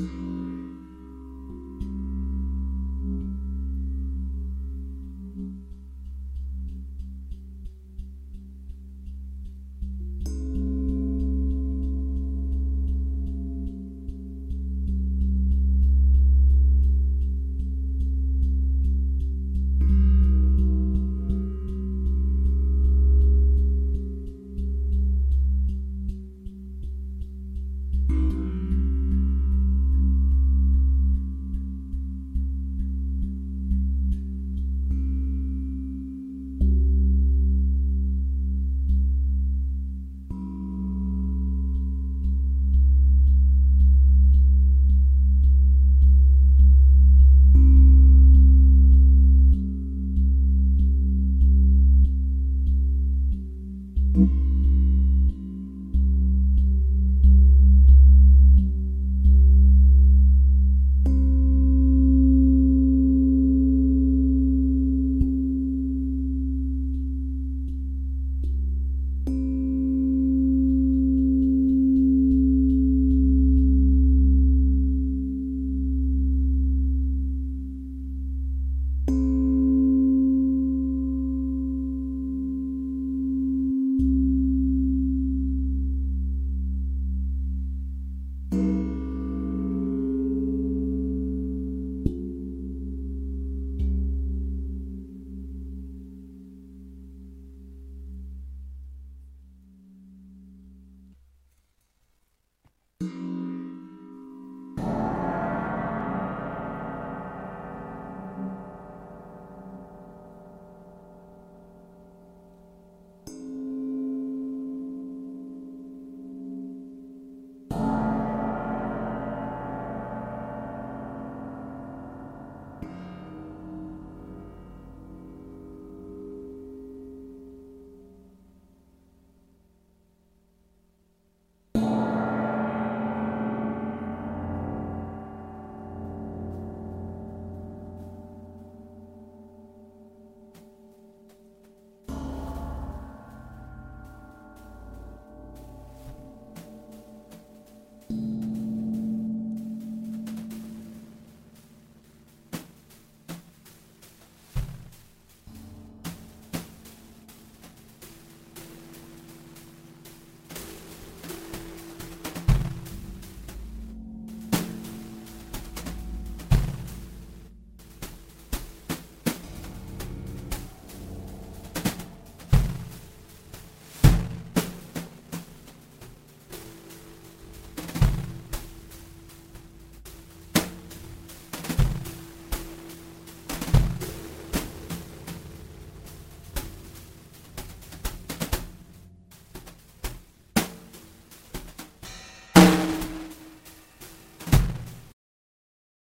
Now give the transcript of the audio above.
う